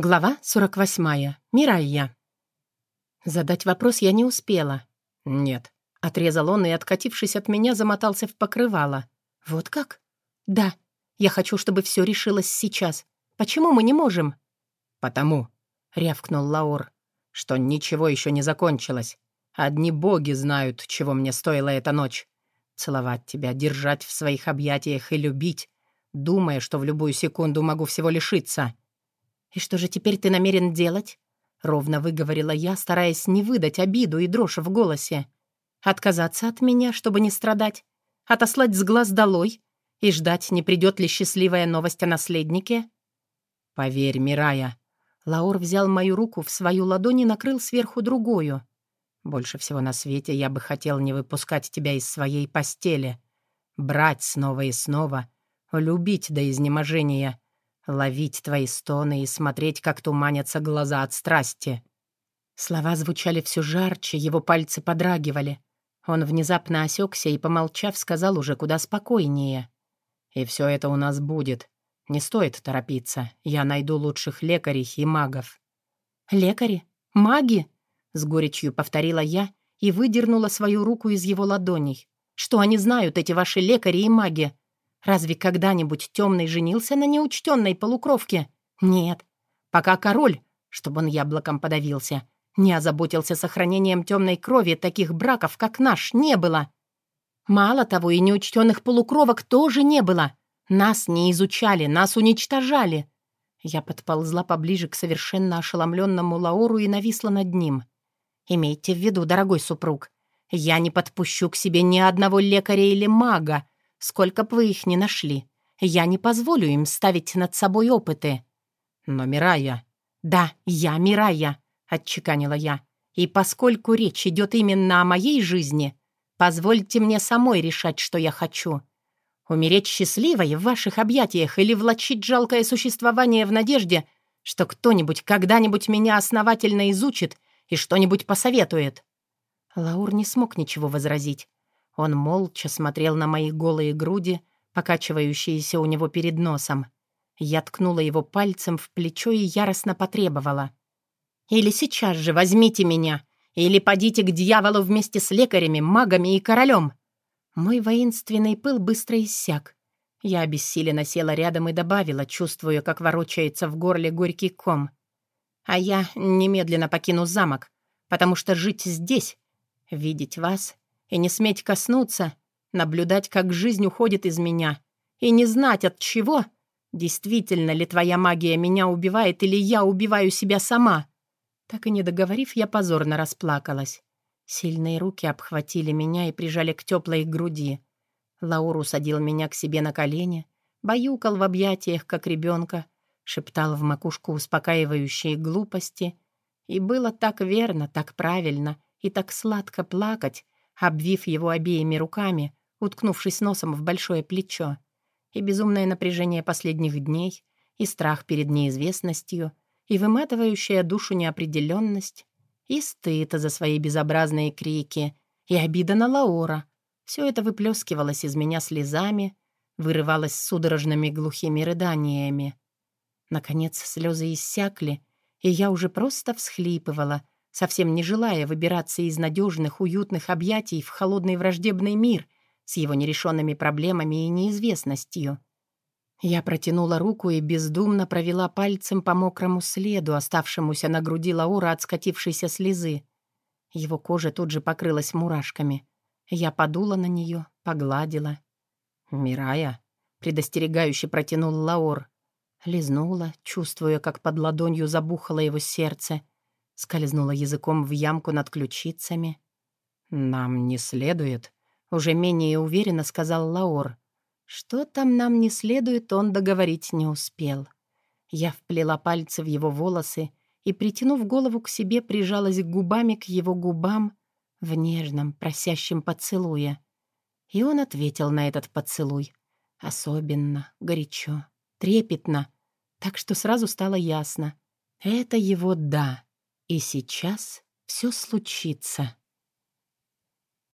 Глава 48. Мирайя. Задать вопрос я не успела. «Нет», — отрезал он и, откатившись от меня, замотался в покрывало. «Вот как?» «Да. Я хочу, чтобы все решилось сейчас. Почему мы не можем?» «Потому», — рявкнул Лаур, — «что ничего еще не закончилось. Одни боги знают, чего мне стоила эта ночь. Целовать тебя, держать в своих объятиях и любить, думая, что в любую секунду могу всего лишиться». «И что же теперь ты намерен делать?» — ровно выговорила я, стараясь не выдать обиду и дрожь в голосе. «Отказаться от меня, чтобы не страдать? Отослать с глаз долой? И ждать, не придет ли счастливая новость о наследнике?» «Поверь, Мирая». Лаур взял мою руку в свою ладонь и накрыл сверху другую. «Больше всего на свете я бы хотел не выпускать тебя из своей постели, брать снова и снова, любить до изнеможения» ловить твои стоны и смотреть, как туманятся глаза от страсти». Слова звучали все жарче, его пальцы подрагивали. Он внезапно осекся и, помолчав, сказал уже куда спокойнее. «И все это у нас будет. Не стоит торопиться. Я найду лучших лекарей и магов». «Лекари? Маги?» — с горечью повторила я и выдернула свою руку из его ладоней. «Что они знают, эти ваши лекари и маги? Разве когда-нибудь темный женился на неучтенной полукровке? Нет. Пока король, чтобы он яблоком подавился, не озаботился сохранением темной крови таких браков, как наш, не было. Мало того, и неучтенных полукровок тоже не было. Нас не изучали, нас уничтожали. Я подползла поближе к совершенно ошеломленному Лаору и нависла над ним. «Имейте в виду, дорогой супруг, я не подпущу к себе ни одного лекаря или мага, Сколько бы вы их ни нашли, я не позволю им ставить над собой опыты». «Но Мирая...» «Да, я Мирая», — отчеканила я. «И поскольку речь идет именно о моей жизни, позвольте мне самой решать, что я хочу. Умереть счастливой в ваших объятиях или влачить жалкое существование в надежде, что кто-нибудь когда-нибудь меня основательно изучит и что-нибудь посоветует». Лаур не смог ничего возразить. Он молча смотрел на мои голые груди, покачивающиеся у него перед носом. Я ткнула его пальцем в плечо и яростно потребовала. «Или сейчас же возьмите меня, или подите к дьяволу вместе с лекарями, магами и королем!» Мой воинственный пыл быстро иссяк. Я обессиленно села рядом и добавила, чувствуя, как ворочается в горле горький ком. «А я немедленно покину замок, потому что жить здесь, видеть вас и не сметь коснуться, наблюдать, как жизнь уходит из меня, и не знать от чего, действительно ли твоя магия меня убивает или я убиваю себя сама. Так и не договорив, я позорно расплакалась. Сильные руки обхватили меня и прижали к теплой груди. Лаур усадил меня к себе на колени, баюкал в объятиях, как ребенка, шептал в макушку успокаивающие глупости. И было так верно, так правильно и так сладко плакать, обвив его обеими руками, уткнувшись носом в большое плечо. И безумное напряжение последних дней, и страх перед неизвестностью, и выматывающая душу неопределенность, и стыд за свои безобразные крики, и обида на Лаора. Все это выплескивалось из меня слезами, вырывалось судорожными глухими рыданиями. Наконец слезы иссякли, и я уже просто всхлипывала — совсем не желая выбираться из надежных, уютных объятий в холодный враждебный мир с его нерешенными проблемами и неизвестностью. Я протянула руку и бездумно провела пальцем по мокрому следу, оставшемуся на груди Лаура от скатившейся слезы. Его кожа тут же покрылась мурашками. Я подула на нее, погладила. «Мирая», — предостерегающе протянул Лаур. Лизнула, чувствуя, как под ладонью забухало его сердце — скользнула языком в ямку над ключицами. «Нам не следует», — уже менее уверенно сказал Лаор. «Что там нам не следует, он договорить не успел». Я вплела пальцы в его волосы и, притянув голову к себе, прижалась губами к его губам в нежном, просящем поцелуе. И он ответил на этот поцелуй. Особенно, горячо, трепетно, так что сразу стало ясно. Это его «да». И сейчас все случится.